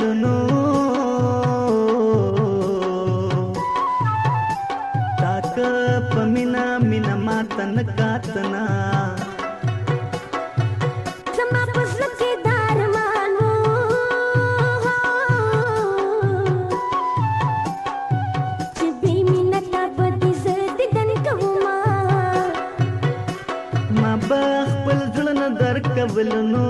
ګلونو تاک پمینا مینا ماتن کاتنا زما پسل کې دارمانو چې به مینا تا بدې زړه دن کوما ما بخپل ځلن درکولنو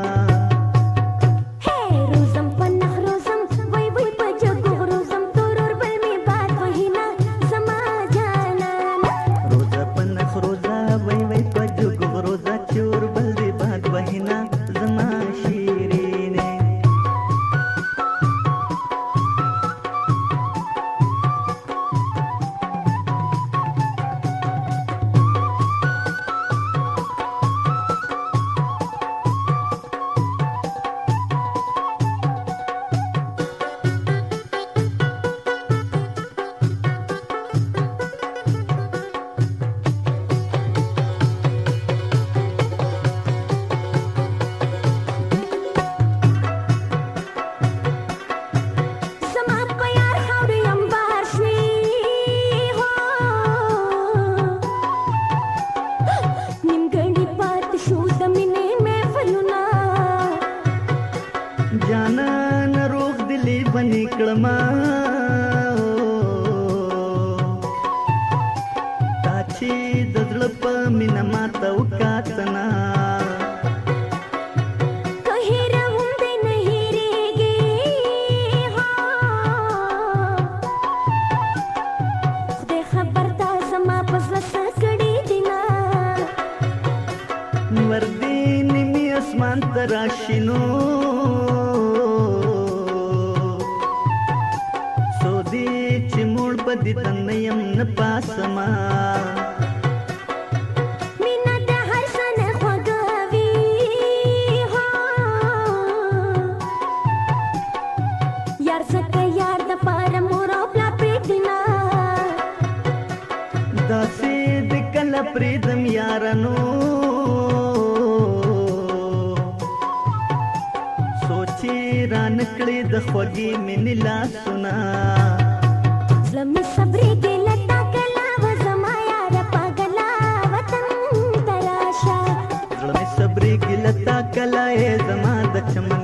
چې د زړه په مینا ماته وکاتنا وردین می اسمان تراشینو سودی چې مور په دې تنه يم نه پاسما نکړې د خوږې مینې لاسونه زمي صبرې دې لتا کلا و زما یار پاگلا وطن تراشا زمي صبرې دې لتا کلا زما د چمن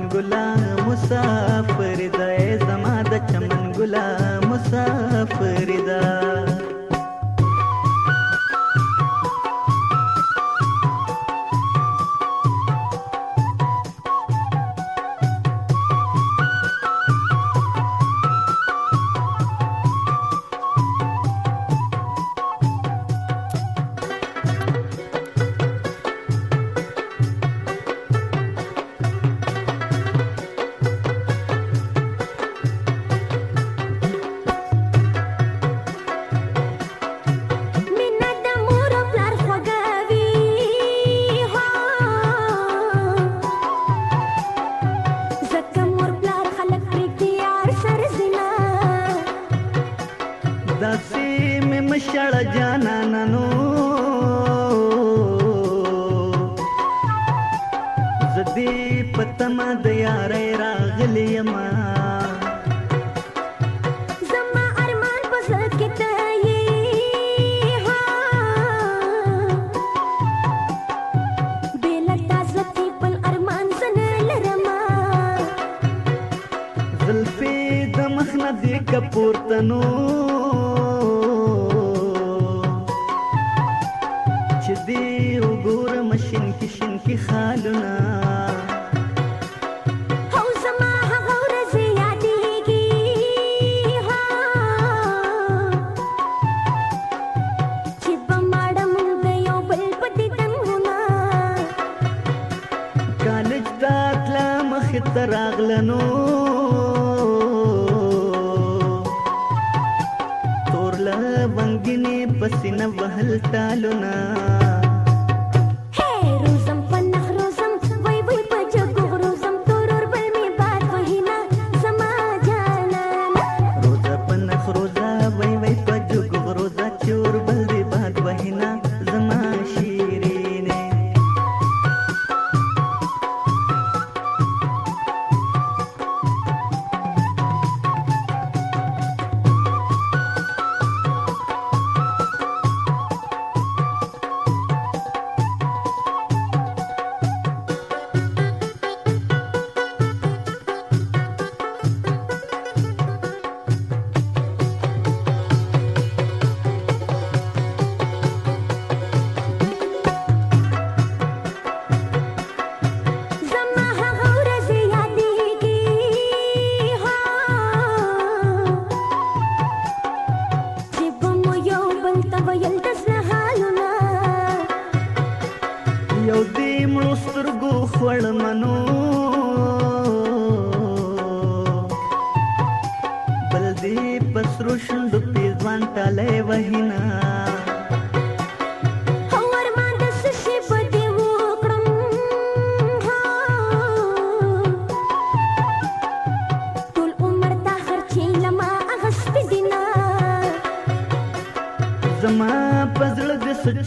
ژړ جانانو زدي پتم د یارې راغلی ما زما ارمان پزړ کې تایي زلفي د مخ نه دی کپورتنو दी پسینه وهل تالونه سترګو خړمنو بل دې پسرو شوند پیځوان ټاله وهینا زما پزړه د سچ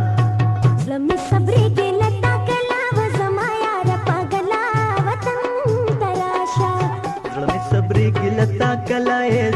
कलाए